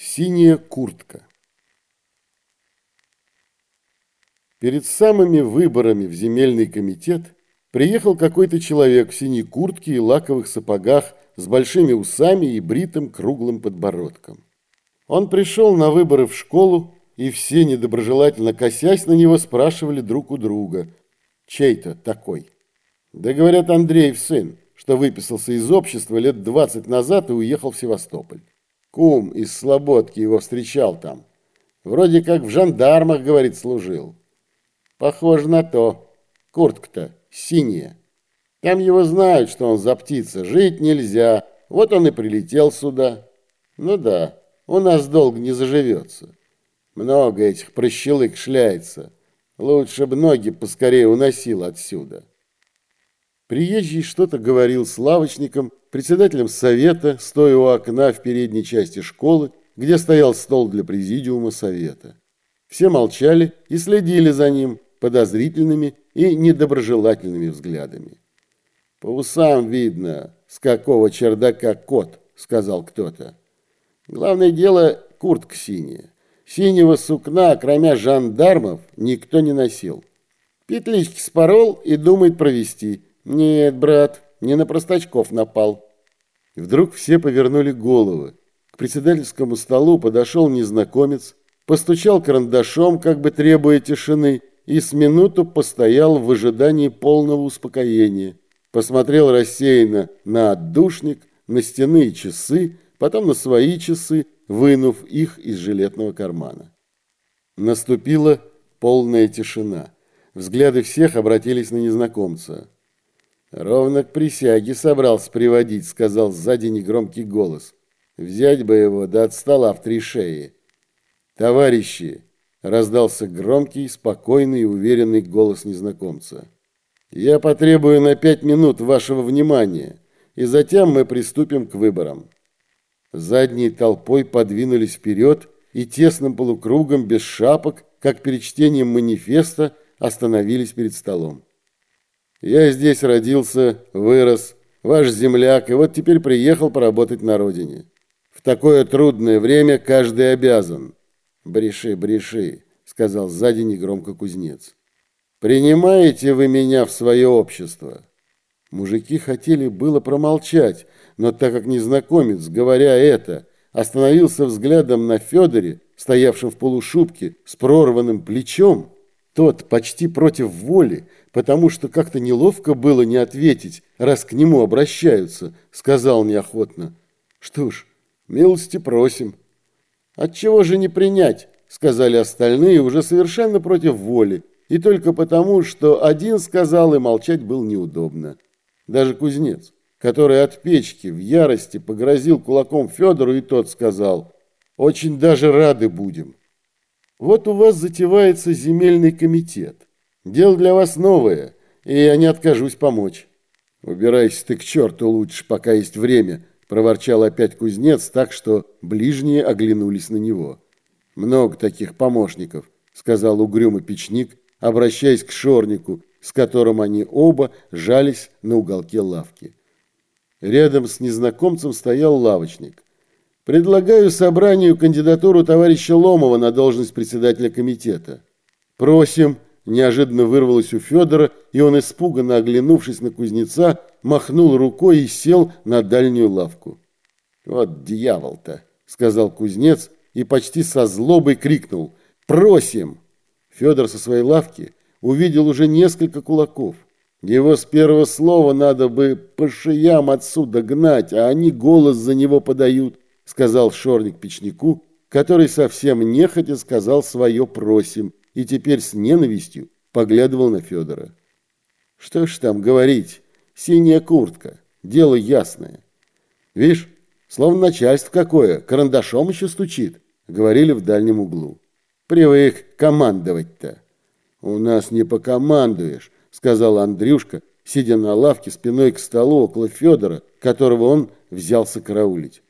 Синяя куртка. Перед самыми выборами в земельный комитет приехал какой-то человек в синей куртке и лаковых сапогах с большими усами и бритым круглым подбородком. Он пришел на выборы в школу, и все, недоброжелательно косясь на него, спрашивали друг у друга, чей-то такой. Да говорят, Андреев сын, что выписался из общества лет 20 назад и уехал в Севастополь. Кум из Слободки его встречал там. Вроде как в жандармах, говорит, служил. Похоже на то. Куртка-то синяя. Там его знают, что он за птица. Жить нельзя. Вот он и прилетел сюда. Ну да, у нас долго не заживется. Много этих прощелык шляется. Лучше бы ноги поскорее уносил отсюда. Приезжий что-то говорил с лавочником, председателем совета, стоя у окна в передней части школы, где стоял стол для президиума совета. Все молчали и следили за ним подозрительными и недоброжелательными взглядами. «По усам видно, с какого чердака кот», — сказал кто-то. «Главное дело — куртка синяя. Синего сукна, кроме жандармов, никто не носил. Петлички спорол и думает провести. Нет, брат, не на простачков напал. И вдруг все повернули головы. К председательскому столу подошел незнакомец, постучал карандашом, как бы требуя тишины, и с минуту постоял в ожидании полного успокоения. Посмотрел рассеянно на отдушник, на стены и часы, потом на свои часы, вынув их из жилетного кармана. Наступила полная тишина. Взгляды всех обратились на незнакомца. «Ровно к присяге собрался приводить», — сказал сзади негромкий голос. «Взять бы его, да от стола в три шеи». «Товарищи!» — раздался громкий, спокойный и уверенный голос незнакомца. «Я потребую на пять минут вашего внимания, и затем мы приступим к выборам». Задней толпой подвинулись вперед и тесным полукругом, без шапок, как перед чтением манифеста, остановились перед столом. Я здесь родился, вырос, ваш земляк, и вот теперь приехал поработать на родине. В такое трудное время каждый обязан. Бреши, бреши, сказал сзади негромко кузнец. Принимаете вы меня в свое общество? Мужики хотели было промолчать, но так как незнакомец, говоря это, остановился взглядом на Федоре, стоявшем в полушубке с прорванным плечом, тот почти против воли, потому что как-то неловко было не ответить, раз к нему обращаются, сказал неохотно. Что ж, милости просим. Отчего же не принять, сказали остальные уже совершенно против воли, и только потому, что один сказал и молчать было неудобно. Даже кузнец, который от печки в ярости погрозил кулаком Федору, и тот сказал, «Очень даже рады будем». Вот у вас затевается земельный комитет. Дело для вас новое, и я не откажусь помочь. Убирайся ты к черту лучше, пока есть время, проворчал опять кузнец так, что ближние оглянулись на него. Много таких помощников, сказал угрюмый печник, обращаясь к шорнику, с которым они оба жались на уголке лавки. Рядом с незнакомцем стоял лавочник. Предлагаю собранию кандидатуру товарища Ломова на должность председателя комитета. Просим, неожиданно вырвалось у Федора, и он, испуганно оглянувшись на кузнеца, махнул рукой и сел на дальнюю лавку. «Вот дьявол-то!» — сказал кузнец и почти со злобой крикнул. «Просим!» Федор со своей лавки увидел уже несколько кулаков. Его с первого слова надо бы по шеям отсюда гнать, а они голос за него подают сказал Шорник печнику, который совсем нехотя сказал свое «просим» и теперь с ненавистью поглядывал на Федора. Что ж там говорить, синяя куртка, дело ясное. Видишь, словно начальство какое, карандашом еще стучит, говорили в дальнем углу. Привык командовать-то. У нас не покомандуешь, сказал Андрюшка, сидя на лавке спиной к столу около Федора, которого он взялся караулить.